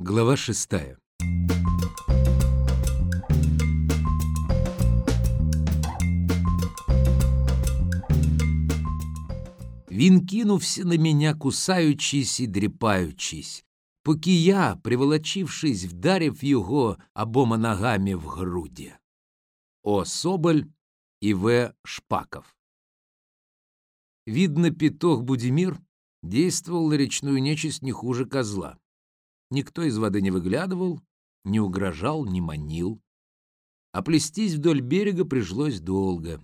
Глава шестая. Він кинувся на меня, кусаючись і дріпаючись, поки я, приволочившись, вдарив його обома ногами в груді. О. Соболь и В. Шпаков. Видно, петух Будимир действовал на речную нечисть не хуже козла. Никто из воды не выглядывал, не угрожал, не манил. А плестись вдоль берега пришлось долго.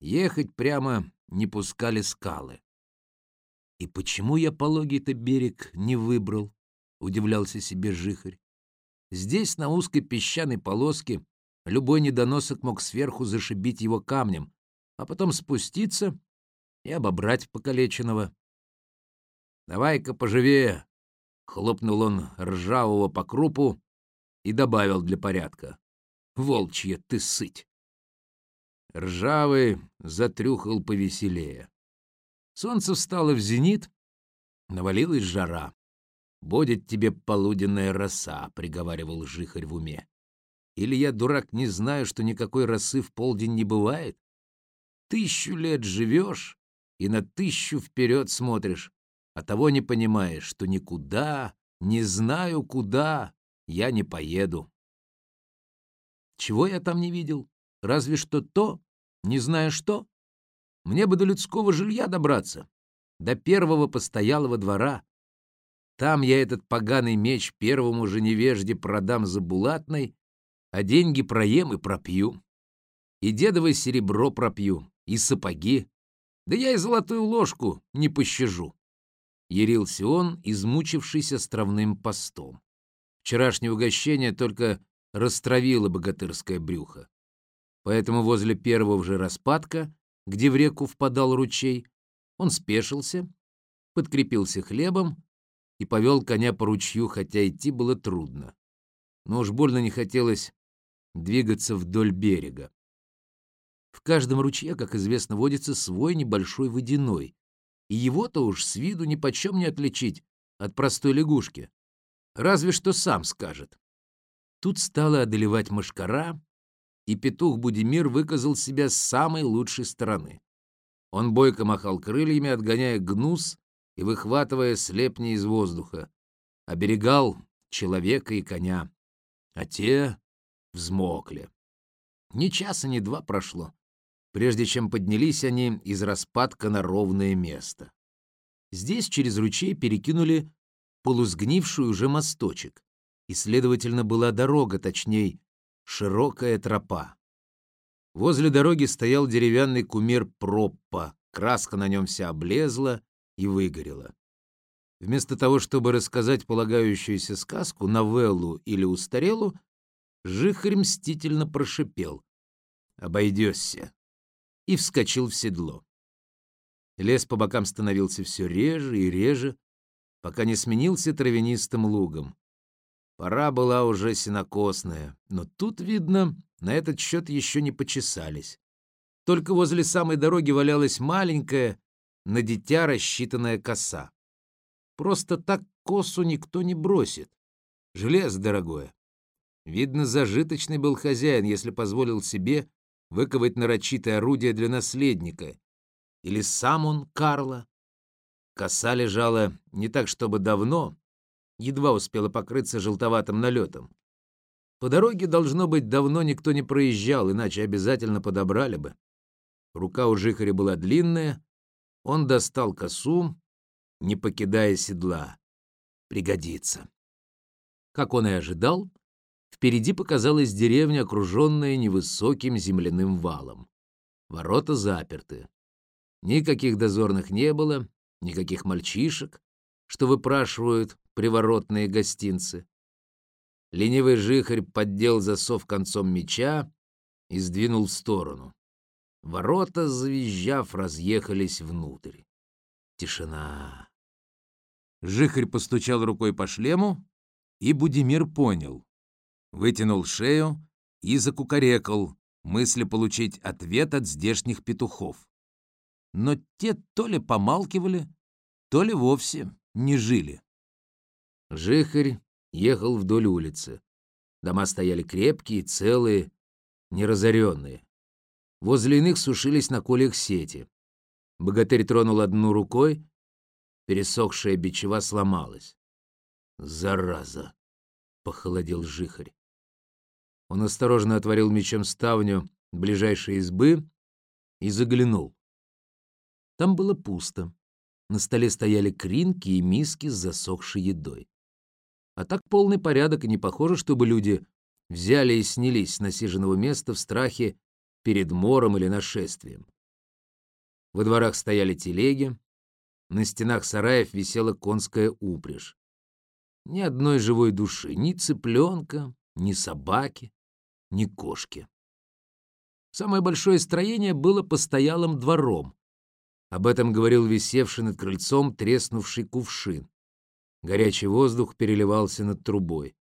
Ехать прямо не пускали скалы. И почему я пологий-то берег не выбрал? Удивлялся себе жихарь. Здесь, на узкой песчаной полоске, любой недоносок мог сверху зашибить его камнем, а потом спуститься и обобрать покалеченного. «Давай-ка поживее!» — хлопнул он ржавого по крупу и добавил для порядка. «Волчья ты сыть!» Ржавый затрюхал повеселее. Солнце встало в зенит, навалилась жара. «Будет тебе полуденная роса», — приговаривал жихарь в уме. «Или я, дурак, не знаю, что никакой росы в полдень не бывает? Тысячу лет живешь и на тысячу вперед смотришь, а того не понимаешь, что никуда, не знаю куда, я не поеду. Чего я там не видел? Разве что то, не знаю что. Мне бы до людского жилья добраться, до первого постоялого двора. Там я этот поганый меч первому же невежде продам за булатной, а деньги проем и пропью. И дедовое серебро пропью, и сапоги. Да я и золотую ложку не пощажу ярился он, измучившись островным постом. Вчерашнее угощение только растравило богатырское брюхо. Поэтому возле первого же распадка, где в реку впадал ручей, он спешился, подкрепился хлебом и повел коня по ручью, хотя идти было трудно. Но уж больно не хотелось двигаться вдоль берега. В каждом ручье, как известно, водится свой небольшой водяной, и его-то уж с виду ни почем не отличить от простой лягушки. Разве что сам скажет. Тут стала одолевать мошкара, и петух Будимир выказал себя с самой лучшей стороны. Он бойко махал крыльями, отгоняя гнус и выхватывая слепни из воздуха. Оберегал человека и коня, а те взмокли. Ни часа, ни два прошло прежде чем поднялись они из распадка на ровное место. Здесь через ручей перекинули полусгнивший уже мосточек, и, следовательно, была дорога, точнее, широкая тропа. Возле дороги стоял деревянный кумир Проппа, краска на нем вся облезла и выгорела. Вместо того, чтобы рассказать полагающуюся сказку, новеллу или устарелу, Жихарь мстительно прошипел. «Обойдешься и вскочил в седло. Лес по бокам становился все реже и реже, пока не сменился травянистым лугом. Пора была уже сенокосная, но тут, видно, на этот счет еще не почесались. Только возле самой дороги валялась маленькая, на дитя рассчитанная коса. Просто так косу никто не бросит. Железо дорогое. Видно, зажиточный был хозяин, если позволил себе выковать нарочитое орудие для наследника. Или сам он, Карла? Коса лежала не так, чтобы давно, едва успела покрыться желтоватым налетом. По дороге, должно быть, давно никто не проезжал, иначе обязательно подобрали бы. Рука у жихаря была длинная, он достал косу, не покидая седла. Пригодится. Как он и ожидал, Впереди показалась деревня, окруженная невысоким земляным валом. Ворота заперты. Никаких дозорных не было, никаких мальчишек, что выпрашивают приворотные гостинцы. Ленивый жихарь поддел засов концом меча и сдвинул в сторону. Ворота, завизжав, разъехались внутрь. Тишина. Жихарь постучал рукой по шлему, и Будимир понял вытянул шею и закукарекал, мысли получить ответ от здешних петухов. Но те то ли помалкивали, то ли вовсе не жили. Жихарь ехал вдоль улицы. Дома стояли крепкие, целые, неразоренные. Возле иных сушились на колях сети. Богатырь тронул одну рукой, пересохшая бичева сломалась. «Зараза!» — похолодел жихарь. Он осторожно отворил мечом ставню ближайшей избы и заглянул. Там было пусто. На столе стояли кринки и миски с засохшей едой. А так полный порядок, и не похоже, чтобы люди взяли и снялись с насиженного места в страхе перед мором или нашествием. Во дворах стояли телеги, на стенах сараев висела конская упряжь. Ни одной живой души, ни цыпленка, ни собаки, ни кошки. Самое большое строение было постоялым двором. Об этом говорил висевший над крыльцом треснувший кувшин. Горячий воздух переливался над трубой.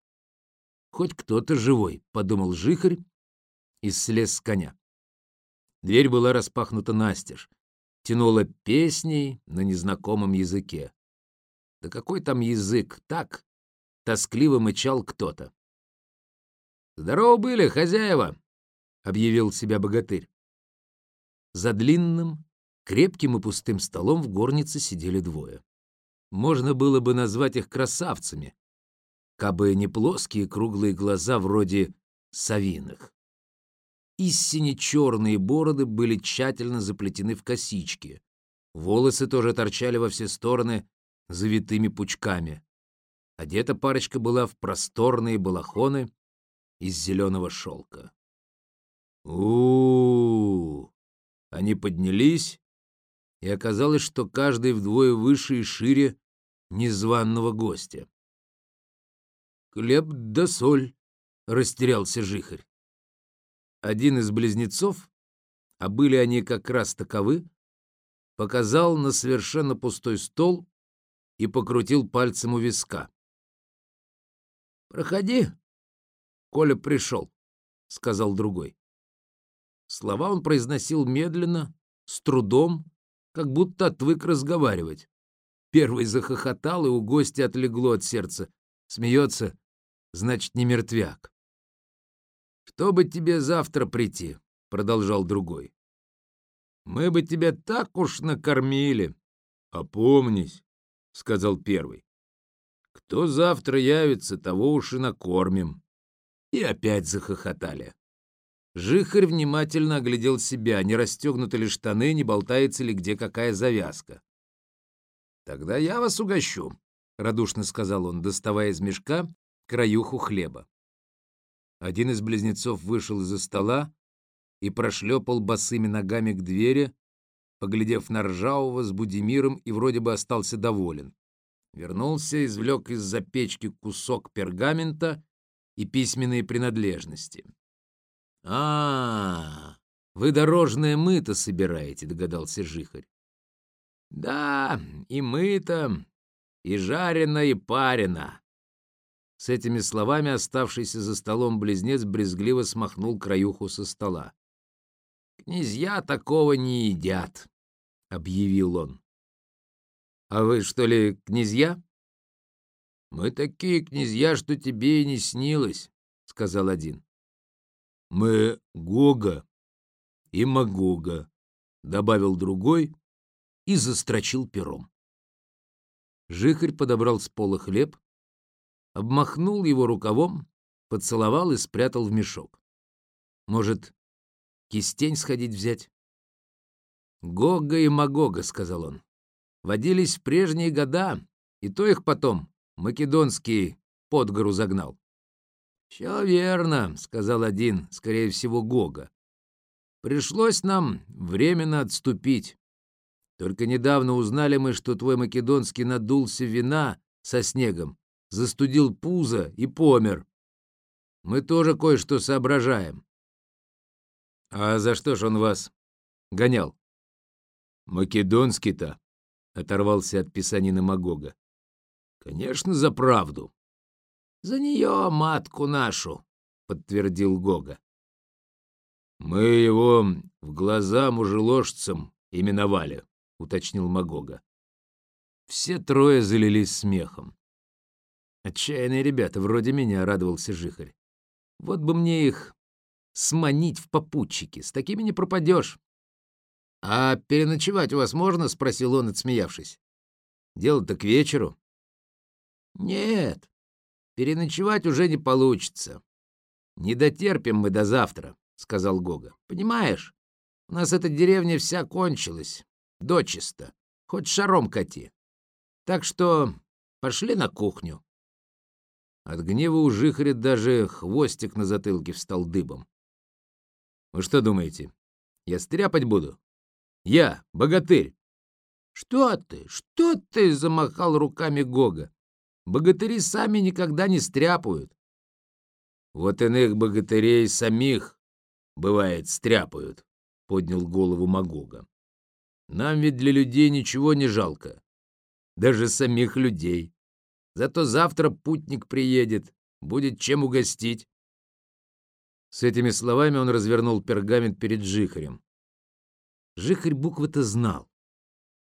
«Хоть кто-то живой», — подумал жихарь и слез с коня. Дверь была распахнута настежь, тянула песней на незнакомом языке. Да какой там язык, так, тоскливо мычал кто-то. «Здорово были, хозяева!» — объявил себя богатырь. За длинным, крепким и пустым столом в горнице сидели двое. Можно было бы назвать их красавцами, кабы не плоские круглые глаза вроде совиных. Истине черные бороды были тщательно заплетены в косички. Волосы тоже торчали во все стороны завитыми пучками. Одета парочка была в просторные балахоны из зеленого шелка. у, Они поднялись, и оказалось, что каждый вдвое выше и шире незваного гостя. «Хлеб да соль», — растерялся жихарь. Один из близнецов, а были они как раз таковы, показал на совершенно пустой стол и покрутил пальцем у виска. «Проходи, Коля пришел», — сказал другой. Слова он произносил медленно, с трудом, как будто отвык разговаривать. Первый захохотал, и у гостя отлегло от сердца. Смеется, значит, не мертвяк. «Кто бы тебе завтра прийти?» — продолжал другой. «Мы бы тебя так уж накормили». «Опомнись», — сказал первый. «Кто завтра явится, того уж и накормим». И опять захохотали. Жихарь внимательно оглядел себя, не расстегнуты ли штаны, не болтается ли где какая завязка. «Тогда я вас угощу», — радушно сказал он, доставая из мешка краюху хлеба. Один из близнецов вышел из-за стола и прошлепал босыми ногами к двери, поглядев на Ржавого с Будимиром и вроде бы остался доволен. Вернулся, извлек из-за печки кусок пергамента и письменные принадлежности. «А, вы дорожное мыто собираете», — догадался Жихарь. «Да, и мыто, и жарено, и парено», с этими словами оставшийся за столом близнец брезгливо смахнул краюху со стола. «Князья такого не едят», — объявил он. «А вы, что ли, князья?» «Мы такие князья, что тебе и не снилось», — сказал один. «Мы Гога и Магога», — добавил другой и застрочил пером. Жихарь подобрал с пола хлеб, обмахнул его рукавом, поцеловал и спрятал в мешок. Может, кистень сходить взять? «Гога и Магога», — сказал он, — «водились в прежние года, и то их потом македонский под гору загнал». «Все верно», — сказал один, скорее всего, Гога. «Пришлось нам временно отступить. Только недавно узнали мы, что твой македонский надулся вина со снегом застудил пузо и помер. Мы тоже кое-что соображаем. А за что ж он вас гонял? Македонский-то, оторвался от писанина Магога. Конечно, за правду. За нее, матку нашу, подтвердил Гога. Мы его в глаза мужеложцам именовали, уточнил Магога. Все трое залились смехом. Отчаянные ребята, вроде меня, радовался Жихарь. Вот бы мне их сманить в попутчики, с такими не пропадешь. А переночевать у вас можно? спросил он, отсмеявшись. Дело-то к вечеру. Нет, переночевать уже не получится. Не дотерпим мы до завтра, сказал Гога. Понимаешь, у нас эта деревня вся кончилась, дочисто, хоть шаром кати. Так что пошли на кухню. От гнева у Жихаря даже хвостик на затылке встал дыбом. Вы что думаете, я стряпать буду? Я, богатырь. Что ты, что ты, замахал руками Гога. Богатыри сами никогда не стряпают. Вот иных богатырей самих, бывает, стряпают, поднял голову Магога. Нам ведь для людей ничего не жалко. Даже самих людей. Зато завтра путник приедет, будет чем угостить. С этими словами он развернул пергамент перед Жихарем. Жихарь буквы-то знал,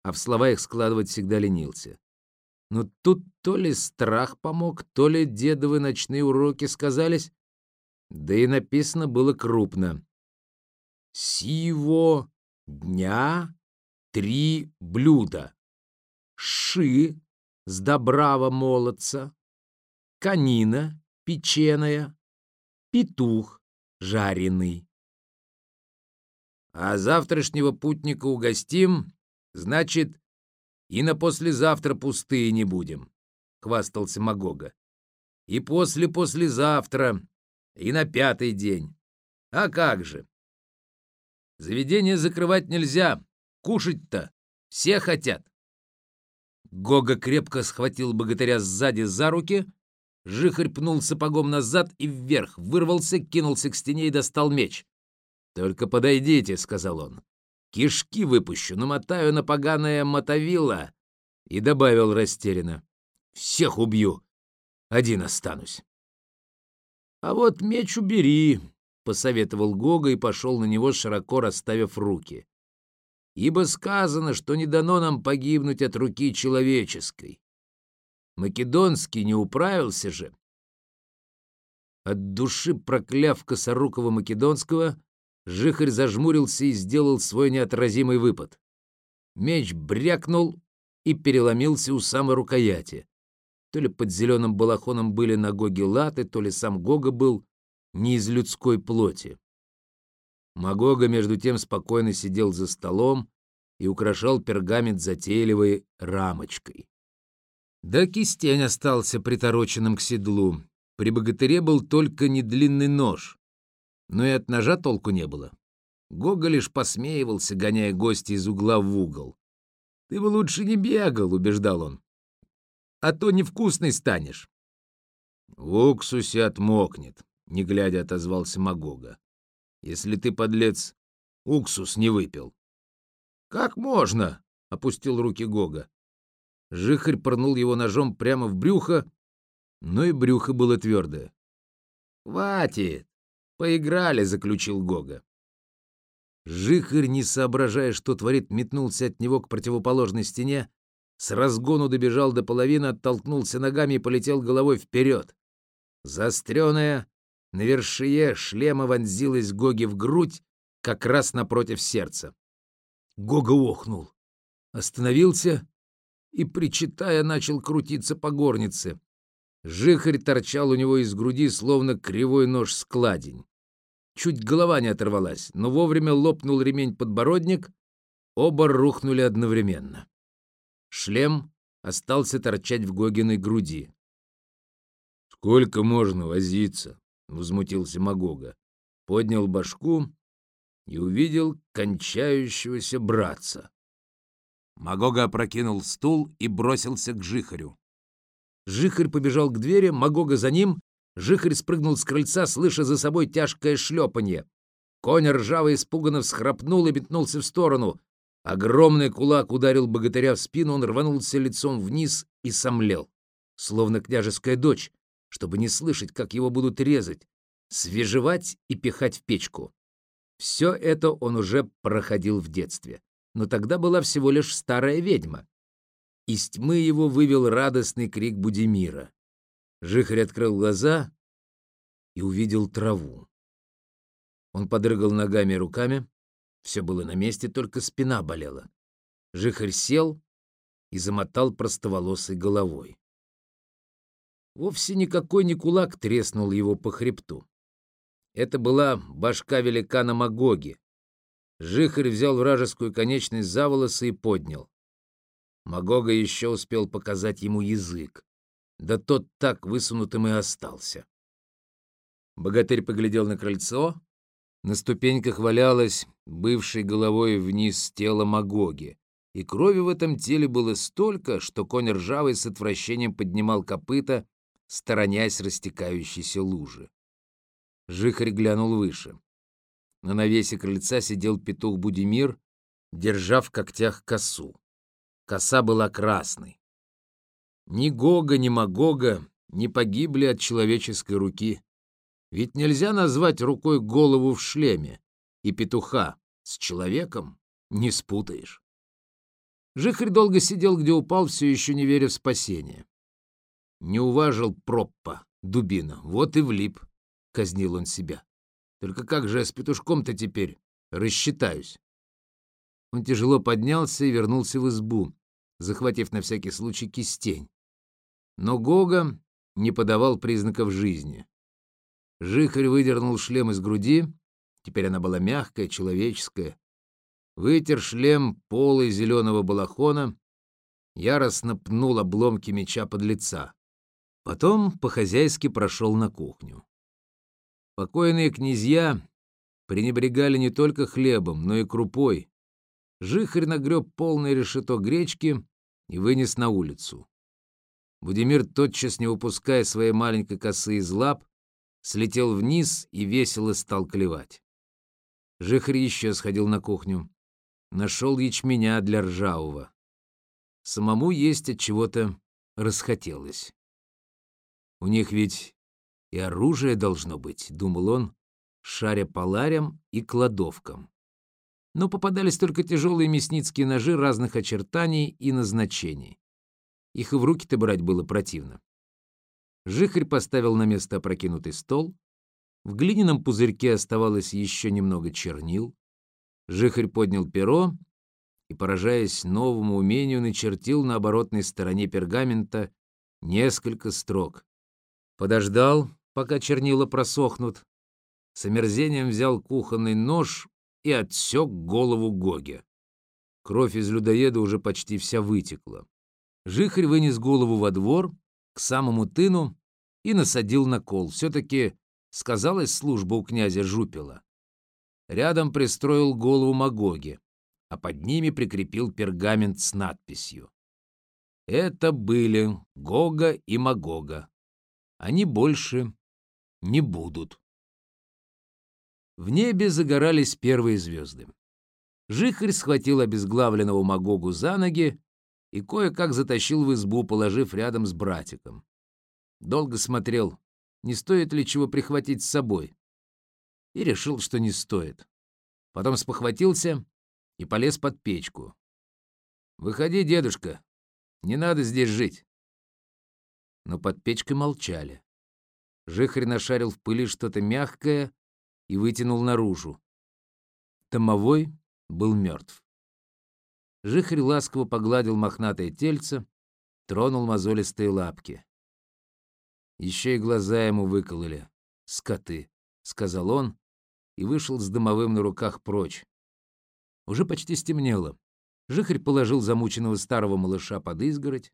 а в слова их складывать всегда ленился. Но тут то ли страх помог, то ли дедовы ночные уроки сказались, да и написано было крупно. «Сиво дня три блюда. Ши с добрава молодца, конина печеная, петух жареный. А завтрашнего путника угостим, значит, и на послезавтра пустые не будем, — хвастался Магога. И после-послезавтра, и на пятый день. А как же? Заведение закрывать нельзя, кушать-то все хотят. Гога крепко схватил богатыря сзади за руки, Жихарь пнул сапогом назад и вверх, вырвался, кинулся к стене и достал меч. «Только подойдите», — сказал он. «Кишки выпущу, намотаю на поганое мотовило». И добавил растерянно. «Всех убью, один останусь». «А вот меч убери», — посоветовал Гога и пошел на него, широко расставив руки ибо сказано, что не дано нам погибнуть от руки человеческой. Македонский не управился же. От души прокляв косорукого Македонского, Жихарь зажмурился и сделал свой неотразимый выпад. Меч брякнул и переломился у самой рукояти. То ли под зеленым балахоном были на Гоге латы, то ли сам Гога был не из людской плоти. Магога, между тем, спокойно сидел за столом и украшал пергамент затейливой рамочкой. Да кистень остался притороченным к седлу. При богатыре был только недлинный нож, но и от ножа толку не было. Гога лишь посмеивался, гоняя гостя из угла в угол. «Ты бы лучше не бегал», — убеждал он, — «а то невкусный станешь». «В уксусе отмокнет», — не глядя отозвался Магога если ты, подлец, уксус не выпил. Как можно? опустил руки Гога. Жихарь пырнул его ножом прямо в брюхо, но и брюхо было твердое. Хватит, поиграли, заключил Гога. Жихарь, не соображая, что творит, метнулся от него к противоположной стене, с разгону добежал до половины, оттолкнулся ногами и полетел головой вперед. Заостренная, на вершие шлема вонзилась Гоги в грудь, как раз напротив сердца. Гога охнул, остановился и, причитая, начал крутиться по горнице. Жихарь торчал у него из груди, словно кривой нож-складень. Чуть голова не оторвалась, но вовремя лопнул ремень-подбородник, оба рухнули одновременно. Шлем остался торчать в Гогиной груди. «Сколько можно возиться?» возмутился Магога, поднял башку и увидел кончающегося братца. Магога опрокинул стул и бросился к Жихарю. Жихарь побежал к двери, Магога за ним. Жихарь спрыгнул с крыльца, слыша за собой тяжкое шлепанье. Конь ржаво испуганно всхрапнул и метнулся в сторону. Огромный кулак ударил богатыря в спину, он рванулся лицом вниз и сомлел, словно княжеская дочь, чтобы не слышать, как его будут резать, свежевать и пихать в печку. Все это он уже проходил в детстве, но тогда была всего лишь старая ведьма. Из тьмы его вывел радостный крик Будимира. Жихарь открыл глаза и увидел траву. Он подрыгал ногами и руками. Все было на месте, только спина болела. Жихарь сел и замотал простоволосой головой. Вовсе никакой не кулак треснул его по хребту. Это была башка великана Магоги. Жихарь взял вражескую конечность за волосы и поднял. Магога еще успел показать ему язык да тот так высунутым и остался. Богатырь поглядел на крыльцо. На ступеньках валялось бывшей головой вниз тело Магоги, и крови в этом теле было столько, что конь ржавый с отвращением поднимал копыта, сторонясь растекающейся лужи. Жихарь глянул выше. На навесе крыльца сидел петух Будимир, держа в когтях косу. Коса была красной. Ни Гога, ни Магога не погибли от человеческой руки. Ведь нельзя назвать рукой голову в шлеме, и петуха с человеком не спутаешь. Жихарь долго сидел, где упал, все еще не веря в спасение. Не уважил проппа, дубина, вот и влип, — казнил он себя. Только как же я с петушком-то теперь рассчитаюсь? Он тяжело поднялся и вернулся в избу, захватив на всякий случай кистень. Но Гога не подавал признаков жизни. Жихарь выдернул шлем из груди, теперь она была мягкая, человеческая. Вытер шлем полой зеленого балахона, яростно пнул обломки меча под лица. Потом по-хозяйски прошел на кухню. Покойные князья пренебрегали не только хлебом, но и крупой. Жихарь нагреб полное решето гречки и вынес на улицу. Владимир, тотчас не выпуская своей маленькой косы из лап, слетел вниз и весело стал клевать. Жихарь еще сходил на кухню. Нашел ячменя для ржавого. Самому есть от чего-то расхотелось. У них ведь и оружие должно быть, думал он, шаря по ларям и кладовкам. Но попадались только тяжелые мясницкие ножи разных очертаний и назначений. Их и в руки-то брать было противно. Жихарь поставил на место опрокинутый стол. В глиняном пузырьке оставалось еще немного чернил. Жихарь поднял перо и, поражаясь новому умению, начертил на оборотной стороне пергамента несколько строк. Подождал, пока чернила просохнут. С омерзением взял кухонный нож и отсек голову Гоге. Кровь из людоеда уже почти вся вытекла. Жихарь вынес голову во двор, к самому тыну, и насадил на кол. Все-таки сказалась служба у князя Жупила. Рядом пристроил голову Магоги, а под ними прикрепил пергамент с надписью. Это были Гога и Магога. Они больше не будут. В небе загорались первые звезды. Жихарь схватил обезглавленного Магогу за ноги и кое-как затащил в избу, положив рядом с братиком. Долго смотрел, не стоит ли чего прихватить с собой, и решил, что не стоит. Потом спохватился и полез под печку. «Выходи, дедушка, не надо здесь жить». Но под печкой молчали. Жихарь нашарил в пыли что-то мягкое и вытянул наружу. Томовой был мертв. Жихарь ласково погладил мохнатое тельце, тронул мозолистые лапки. Еще и глаза ему выкололи. Скоты, — сказал он, и вышел с дымовым на руках прочь. Уже почти стемнело. Жихарь положил замученного старого малыша под изгородь.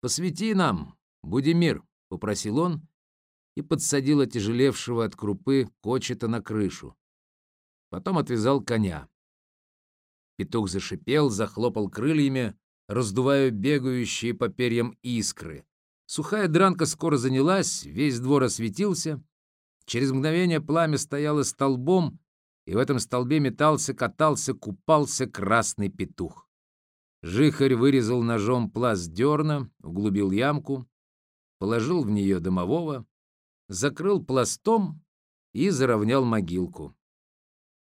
«Посвети нам, Будимир», — попросил он, и подсадил отяжелевшего от крупы кочета на крышу. Потом отвязал коня. Петух зашипел, захлопал крыльями, раздувая бегающие по перьям искры. Сухая дранка скоро занялась, весь двор осветился. Через мгновение пламя стояло столбом, и в этом столбе метался, катался, купался красный петух. Жихарь вырезал ножом пласт дерна, углубил ямку, положил в нее домового, закрыл пластом и заровнял могилку.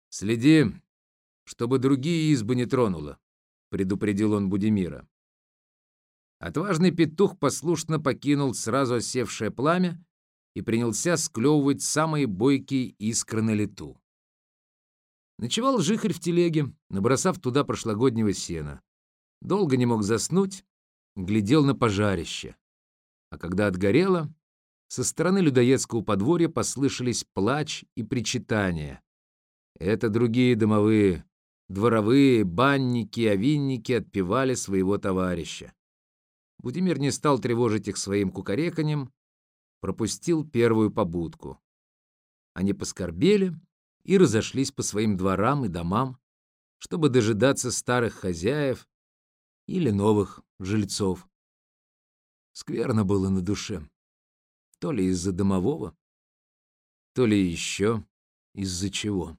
«Следи, чтобы другие избы не тронуло», — предупредил он Будимира. Отважный петух послушно покинул сразу осевшее пламя и принялся склевывать самые бойкие искры на лету. Ночевал жихарь в телеге, набросав туда прошлогоднего сена. Долго не мог заснуть, глядел на пожарище. А когда отгорело, со стороны людоедского подворья послышались плач и причитания. Это другие домовые, дворовые, банники, овинники отпевали своего товарища. Будимир не стал тревожить их своим кукареканьем, пропустил первую побудку. Они поскорбели и разошлись по своим дворам и домам, чтобы дожидаться старых хозяев или новых жильцов. Скверно было на душе. То ли из-за домового, то ли еще из-за чего.